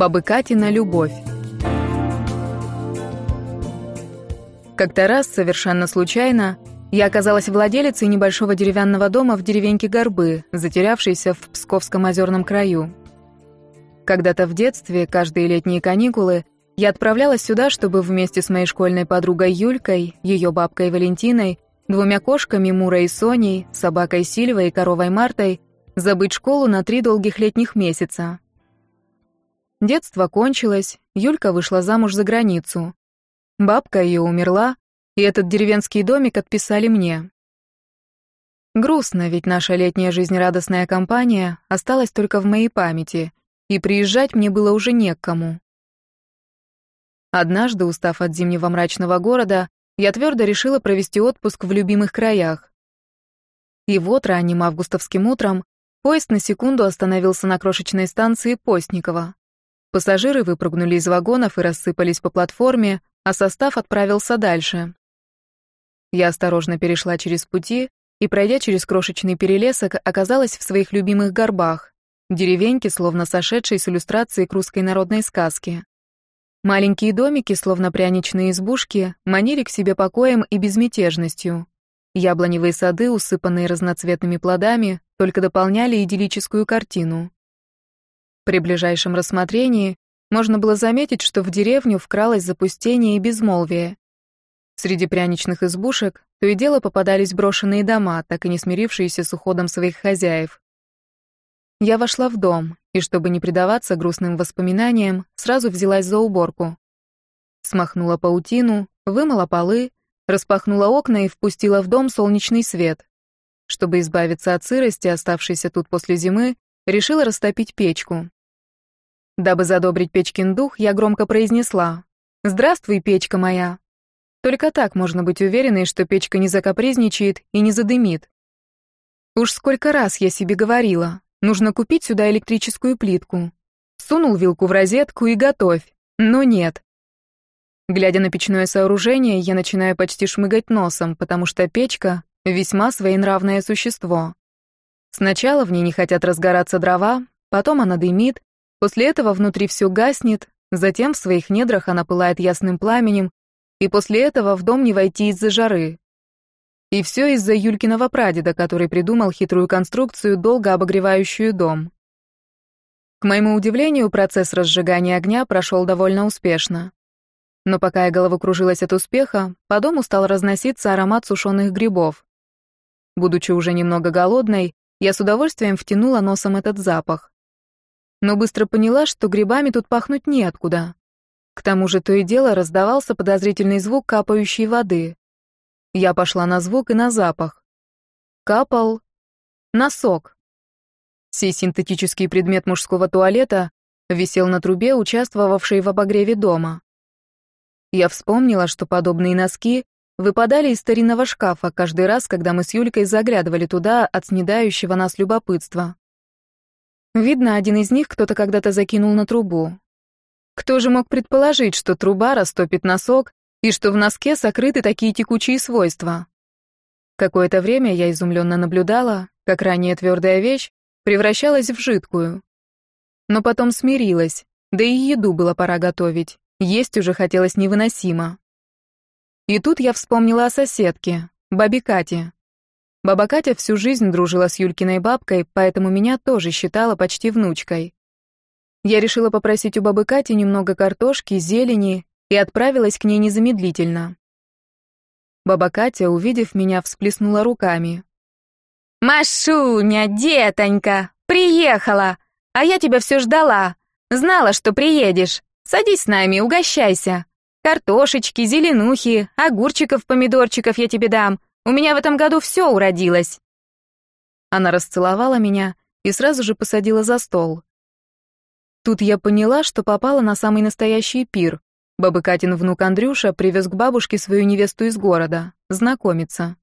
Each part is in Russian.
Бабы Катина любовь. Как-то раз, совершенно случайно, я оказалась владелицей небольшого деревянного дома в деревеньке Горбы, затерявшейся в Псковском озерном краю. Когда-то в детстве, каждые летние каникулы, я отправлялась сюда, чтобы вместе с моей школьной подругой Юлькой, ее бабкой Валентиной, двумя кошками Мурой и Соней, собакой Сильвой и коровой Мартой забыть школу на три долгих летних месяца. Детство кончилось, Юлька вышла замуж за границу. Бабка ее умерла, и этот деревенский домик отписали мне. Грустно, ведь наша летняя жизнерадостная компания осталась только в моей памяти, и приезжать мне было уже не к кому. Однажды, устав от зимнего мрачного города, я твердо решила провести отпуск в любимых краях. И вот ранним августовским утром поезд на секунду остановился на крошечной станции Постникова. Пассажиры выпрыгнули из вагонов и рассыпались по платформе, а состав отправился дальше. Я осторожно перешла через пути и, пройдя через крошечный перелесок, оказалась в своих любимых горбах, деревеньке, словно сошедшей с иллюстрацией к русской народной сказке. Маленькие домики, словно пряничные избушки, манили к себе покоем и безмятежностью. Яблоневые сады, усыпанные разноцветными плодами, только дополняли идиллическую картину. При ближайшем рассмотрении можно было заметить, что в деревню вкралось запустение и безмолвие. Среди пряничных избушек то и дело попадались брошенные дома, так и не смирившиеся с уходом своих хозяев. Я вошла в дом, и чтобы не предаваться грустным воспоминаниям, сразу взялась за уборку. Смахнула паутину, вымыла полы, распахнула окна и впустила в дом солнечный свет. Чтобы избавиться от сырости, оставшейся тут после зимы, решила растопить печку. Дабы задобрить печкин дух, я громко произнесла «Здравствуй, печка моя». Только так можно быть уверенной, что печка не закапризничает и не задымит. Уж сколько раз я себе говорила, нужно купить сюда электрическую плитку. Сунул вилку в розетку и готовь. Но нет. Глядя на печное сооружение, я начинаю почти шмыгать носом, потому что печка — весьма своенравное существо. Сначала в ней не хотят разгораться дрова, потом она дымит, после этого внутри все гаснет, затем в своих недрах она пылает ясным пламенем, и после этого в дом не войти из-за жары. И все из-за Юлькиного прадеда, который придумал хитрую конструкцию, долго обогревающую дом. К моему удивлению, процесс разжигания огня прошел довольно успешно. Но пока я головокружилась от успеха, по дому стал разноситься аромат сушеных грибов. Будучи уже немного голодной, я с удовольствием втянула носом этот запах. Но быстро поняла, что грибами тут пахнуть неоткуда. К тому же то и дело раздавался подозрительный звук капающей воды. Я пошла на звук и на запах. Капал носок. Сей синтетический предмет мужского туалета висел на трубе, участвовавшей в обогреве дома. Я вспомнила, что подобные носки выпадали из старинного шкафа каждый раз, когда мы с Юлькой заглядывали туда от снедающего нас любопытства. Видно, один из них кто-то когда-то закинул на трубу. Кто же мог предположить, что труба растопит носок и что в носке сокрыты такие текучие свойства? Какое-то время я изумленно наблюдала, как ранее твердая вещь превращалась в жидкую. Но потом смирилась, да и еду было пора готовить, есть уже хотелось невыносимо. И тут я вспомнила о соседке, бабе Кате. Баба Катя всю жизнь дружила с Юлькиной бабкой, поэтому меня тоже считала почти внучкой. Я решила попросить у бабы Кати немного картошки, зелени и отправилась к ней незамедлительно. Баба Катя, увидев меня, всплеснула руками. «Машуня, детонька, приехала! А я тебя все ждала. Знала, что приедешь. Садись с нами, угощайся!» Картошечки, зеленухи, огурчиков, помидорчиков я тебе дам. У меня в этом году все уродилось». Она расцеловала меня и сразу же посадила за стол. Тут я поняла, что попала на самый настоящий пир. Бабы Катин внук Андрюша привез к бабушке свою невесту из города, знакомиться.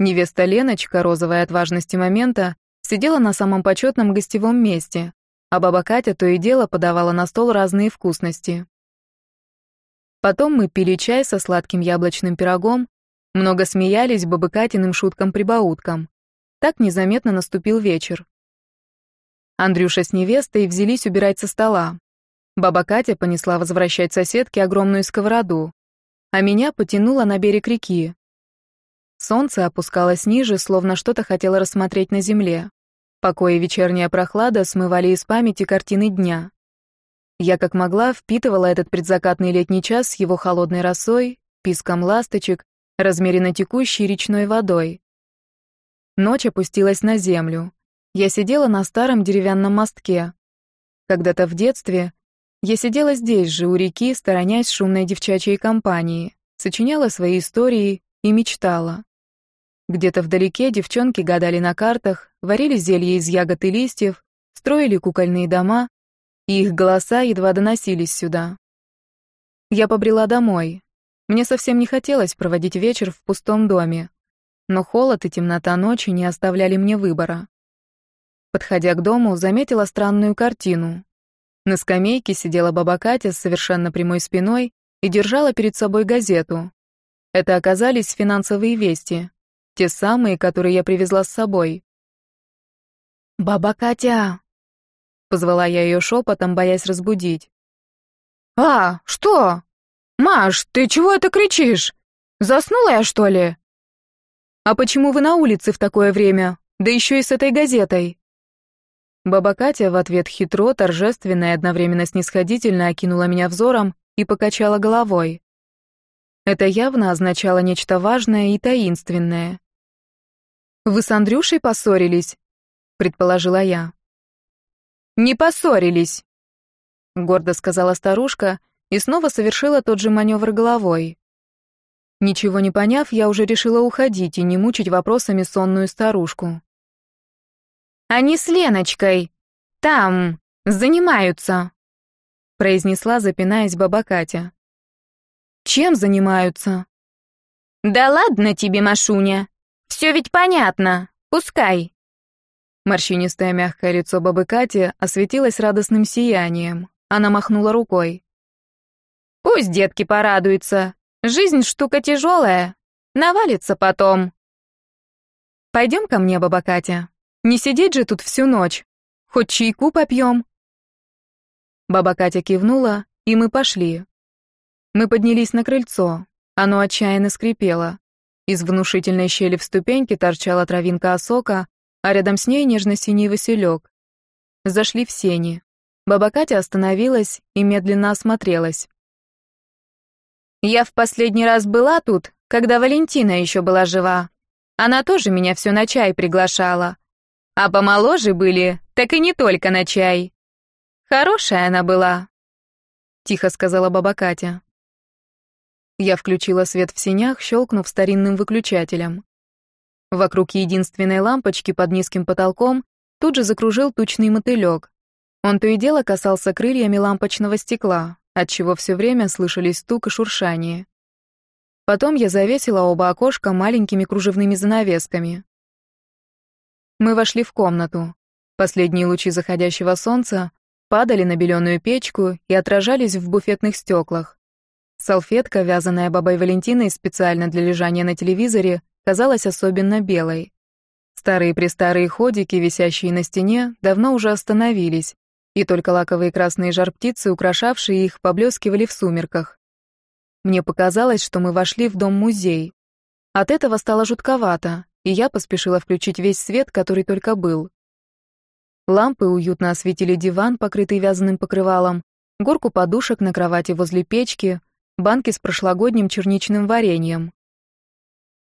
Невеста Леночка, розовая от важности момента, сидела на самом почетном гостевом месте, а баба Катя то и дело подавала на стол разные вкусности. Потом мы пили чай со сладким яблочным пирогом, много смеялись бабы Катиным шуткам-прибауткам. Так незаметно наступил вечер. Андрюша с невестой взялись убирать со стола. Баба Катя понесла возвращать соседке огромную сковороду, а меня потянуло на берег реки. Солнце опускалось ниже, словно что-то хотело рассмотреть на земле. Покой и вечерняя прохлада смывали из памяти картины дня. Я как могла впитывала этот предзакатный летний час с его холодной росой, писком ласточек, размеренно текущей речной водой. Ночь опустилась на землю. Я сидела на старом деревянном мостке. Когда-то в детстве я сидела здесь же, у реки, сторонясь шумной девчачьей компании, сочиняла свои истории и мечтала. Где-то вдалеке девчонки гадали на картах, варили зелье из ягод и листьев, строили кукольные дома, и их голоса едва доносились сюда. Я побрела домой. Мне совсем не хотелось проводить вечер в пустом доме, но холод и темнота ночи не оставляли мне выбора. Подходя к дому, заметила странную картину. На скамейке сидела баба Катя с совершенно прямой спиной и держала перед собой газету. Это оказались финансовые вести, те самые, которые я привезла с собой. «Баба Катя!» Позвала я ее шепотом, боясь разбудить. «А, что? Маш, ты чего это кричишь? Заснула я, что ли?» «А почему вы на улице в такое время? Да еще и с этой газетой?» Баба Катя в ответ хитро, торжественно и одновременно снисходительно окинула меня взором и покачала головой. Это явно означало нечто важное и таинственное. «Вы с Андрюшей поссорились?» — предположила я. «Не поссорились», — гордо сказала старушка и снова совершила тот же маневр головой. Ничего не поняв, я уже решила уходить и не мучить вопросами сонную старушку. Они с Леночкой. Там. Занимаются», — произнесла, запинаясь баба Катя. «Чем занимаются?» «Да ладно тебе, Машуня. Все ведь понятно. Пускай». Морщинистое мягкое лицо бабы Кати осветилось радостным сиянием. Она махнула рукой. «Пусть детки порадуются. Жизнь штука тяжелая. Навалится потом». «Пойдем ко мне, баба Катя», не сидеть же тут всю ночь. Хоть чайку попьем. Баба Катя кивнула, и мы пошли. Мы поднялись на крыльцо. Оно отчаянно скрипело. Из внушительной щели в ступеньке торчала травинка осока, а рядом с ней нежно-синий василек. Зашли в сени. Баба Катя остановилась и медленно осмотрелась. «Я в последний раз была тут, когда Валентина еще была жива. Она тоже меня все на чай приглашала. А помоложе были, так и не только на чай. Хорошая она была, тихо сказала баба Катя. Я включила свет в сенях, щелкнув старинным выключателем. Вокруг единственной лампочки под низким потолком тут же закружил тучный мотылек. Он то и дело касался крыльями лампочного стекла, отчего все время слышались стук и шуршание. Потом я завесила оба окошка маленькими кружевными занавесками. Мы вошли в комнату. Последние лучи заходящего солнца падали на беленую печку и отражались в буфетных стеклах. Салфетка, вязаная бабой Валентиной специально для лежания на телевизоре, казалась особенно белой. Старые-престарые ходики, висящие на стене, давно уже остановились, и только лаковые красные жар-птицы, украшавшие их, поблескивали в сумерках. Мне показалось, что мы вошли в дом-музей. От этого стало жутковато, и я поспешила включить весь свет, который только был. Лампы уютно осветили диван, покрытый вязаным покрывалом, горку подушек на кровати возле печки, банки с прошлогодним черничным вареньем.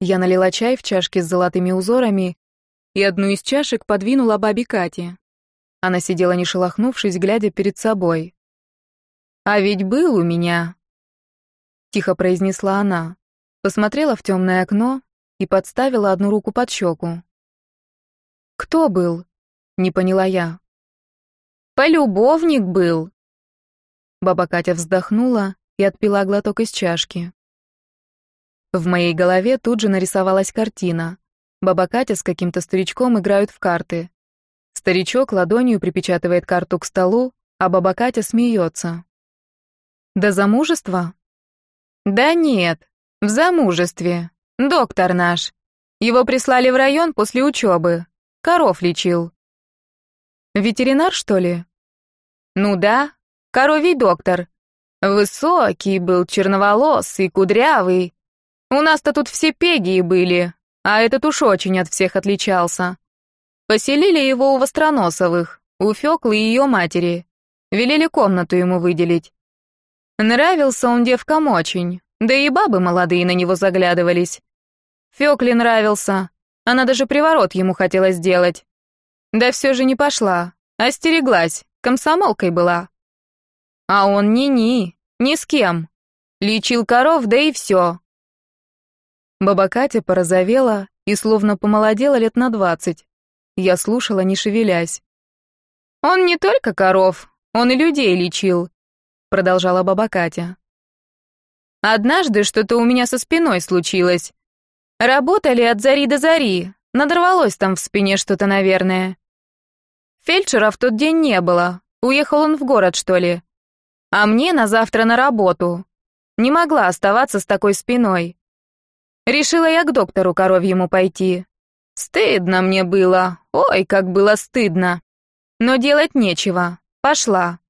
Я налила чай в чашки с золотыми узорами и одну из чашек подвинула бабе Кате. Она сидела не шелохнувшись, глядя перед собой. «А ведь был у меня», — тихо произнесла она. Посмотрела в темное окно, и подставила одну руку под щеку. «Кто был?» — не поняла я. «Полюбовник был!» Баба Катя вздохнула и отпила глоток из чашки. В моей голове тут же нарисовалась картина. Баба Катя с каким-то старичком играют в карты. Старичок ладонью припечатывает карту к столу, а баба Катя смеется. «До замужества?» «Да нет, в замужестве. Доктор наш. Его прислали в район после учебы. Коров лечил. Ветеринар, что ли? Ну да. коровий доктор. Высокий был, черноволосый, кудрявый. У нас-то тут все пегии были, а этот уж очень от всех отличался. Поселили его у Востроносовых, у Фёклы и ее матери. Велели комнату ему выделить. Нравился он девкам очень, да и бабы молодые на него заглядывались. Фёкле нравился, она даже приворот ему хотела сделать. Да все же не пошла, остереглась, комсомолкой была. А он ни-ни, ни с кем. Лечил коров, да и все. Баба Катя порозовела и словно помолодела лет на двадцать. Я слушала, не шевелясь. «Он не только коров, он и людей лечил», — продолжала баба Катя. «Однажды что-то у меня со спиной случилось. Работали от зари до зари, надорвалось там в спине что-то, наверное. Фельдшера в тот день не было, уехал он в город, что ли. А мне на завтра на работу. Не могла оставаться с такой спиной. Решила я к доктору коровьему пойти. Стыдно мне было, ой, как было стыдно. Но делать нечего, пошла.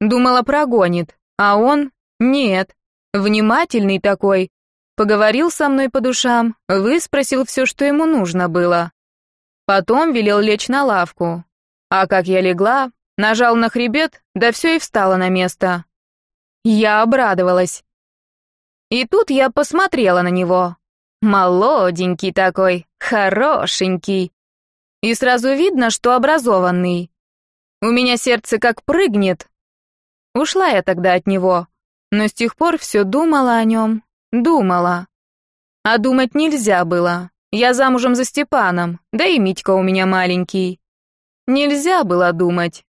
Думала, прогонит, а он — нет. Внимательный такой. Поговорил со мной по душам, выспросил все, что ему нужно было. Потом велел лечь на лавку. А как я легла, нажал на хребет, да все и встало на место. Я обрадовалась. И тут я посмотрела на него. Молоденький такой, хорошенький. И сразу видно, что образованный. У меня сердце как прыгнет. Ушла я тогда от него, но с тех пор все думала о нем, думала. А думать нельзя было. Я замужем за Степаном, да и Митька у меня маленький. Нельзя было думать.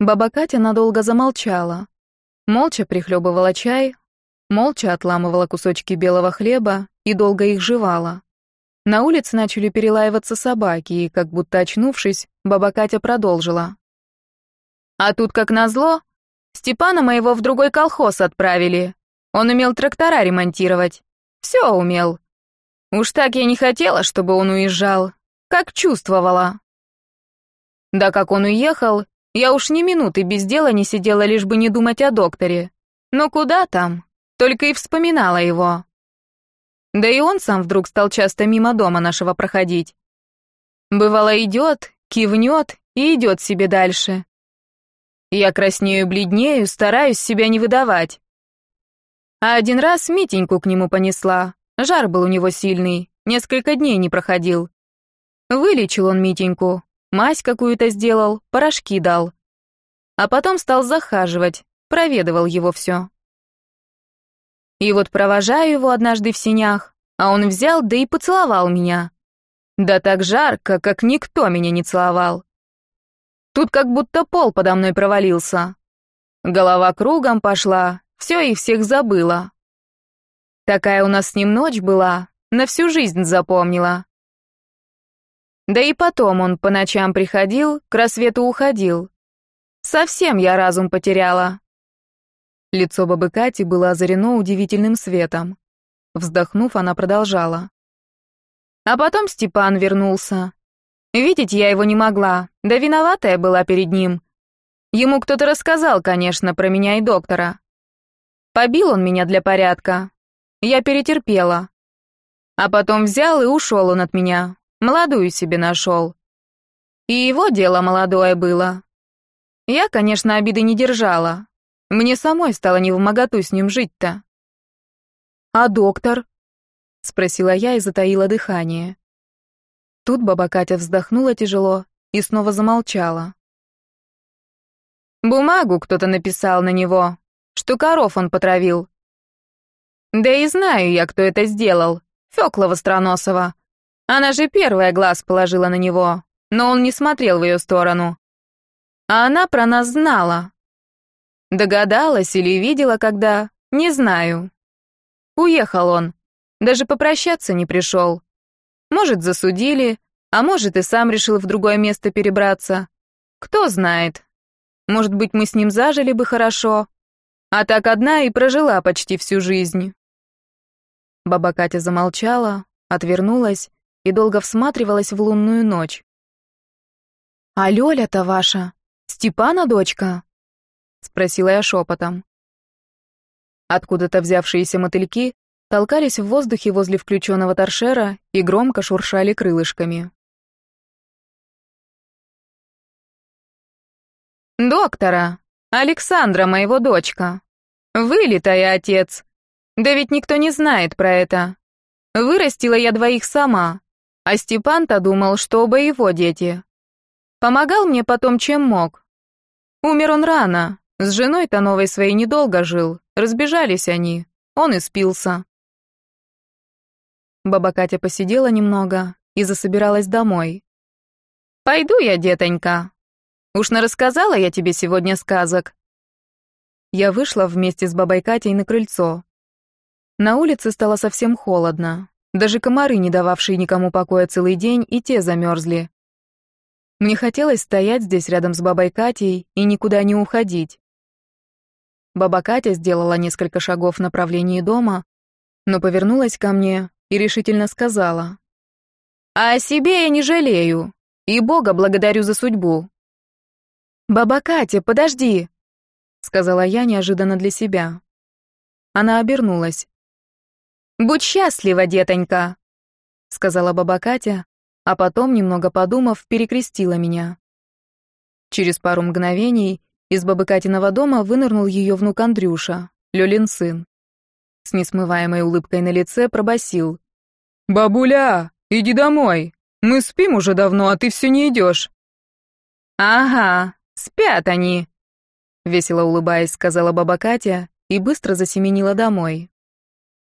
Баба Катя надолго замолчала. Молча прихлебывала чай, молча отламывала кусочки белого хлеба и долго их жевала. На улице начали перелаиваться собаки, и, как будто очнувшись, баба Катя продолжила. А тут, как назло, Степана моего в другой колхоз отправили. Он умел трактора ремонтировать. Все умел. Уж так я не хотела, чтобы он уезжал. Как чувствовала. Да как он уехал, я уж ни минуты без дела не сидела, лишь бы не думать о докторе. Но куда там? Только и вспоминала его. Да и он сам вдруг стал часто мимо дома нашего проходить. Бывало, идет, кивнет и идет себе дальше. Я краснею, бледнею, стараюсь себя не выдавать. А один раз Митеньку к нему понесла. Жар был у него сильный, несколько дней не проходил. Вылечил он Митеньку, мазь какую-то сделал, порошки дал. А потом стал захаживать, проведывал его все. И вот провожаю его однажды в синях, а он взял да и поцеловал меня. Да так жарко, как никто меня не целовал. Тут как будто пол подо мной провалился. Голова кругом пошла, все и всех забыла. Такая у нас с ним ночь была, на всю жизнь запомнила. Да и потом он по ночам приходил, к рассвету уходил. Совсем я разум потеряла. Лицо бабы Кати было озарено удивительным светом. Вздохнув, она продолжала. А потом Степан вернулся. Видеть я его не могла, да виноватая была перед ним. Ему кто-то рассказал, конечно, про меня и доктора. Побил он меня для порядка, я перетерпела. А потом взял и ушел он от меня. Молодую себе нашел. И его дело молодое было. Я, конечно, обиды не держала. Мне самой стало не в с ним жить-то. «А доктор?» — спросила я и затаила дыхание. Тут баба Катя вздохнула тяжело и снова замолчала. «Бумагу кто-то написал на него, что коров он потравил. Да и знаю я, кто это сделал. Фёкла Востроносова. Она же первая глаз положила на него, но он не смотрел в ее сторону. А она про нас знала. Догадалась или видела когда, не знаю. Уехал он, даже попрощаться не пришел. Может, засудили, а может, и сам решил в другое место перебраться. Кто знает. Может быть, мы с ним зажили бы хорошо. А так одна и прожила почти всю жизнь. Баба Катя замолчала, отвернулась и долго всматривалась в лунную ночь. «А Лёля-то ваша, Степана дочка?» — спросила я шепотом. Откуда-то взявшиеся мотыльки толкались в воздухе возле включенного торшера и громко шуршали крылышками. «Доктора! Александра, моего дочка! Вылитая, отец! Да ведь никто не знает про это. Вырастила я двоих сама, а Степан-то думал, что оба его дети. Помогал мне потом, чем мог. Умер он рано, с женой-то новой своей недолго жил, разбежались они, он и спился. Баба Катя посидела немного и засобиралась домой. «Пойду я, детонька. Уж нарассказала я тебе сегодня сказок». Я вышла вместе с бабой Катей на крыльцо. На улице стало совсем холодно. Даже комары, не дававшие никому покоя целый день, и те замерзли. Мне хотелось стоять здесь рядом с бабой Катей и никуда не уходить. Баба Катя сделала несколько шагов в направлении дома, но повернулась ко мне и решительно сказала. «А о себе я не жалею, и Бога благодарю за судьбу». «Баба Катя, подожди!» — сказала я неожиданно для себя. Она обернулась. «Будь счастлива, детонька!» — сказала баба Катя, а потом, немного подумав, перекрестила меня. Через пару мгновений из бабы Катиного дома вынырнул ее внук Андрюша, Лёлин сын. С несмываемой улыбкой на лице пробасил: «Бабуля, иди домой! Мы спим уже давно, а ты все не идешь!» «Ага, спят они!» Весело улыбаясь, сказала баба Катя и быстро засеменила домой.